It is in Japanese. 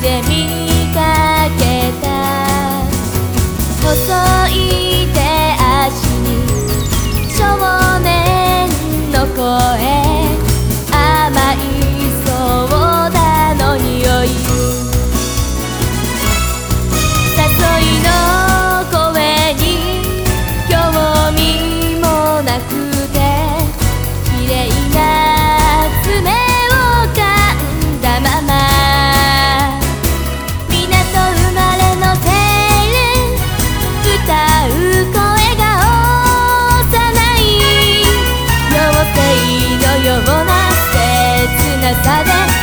で見 gitmese de.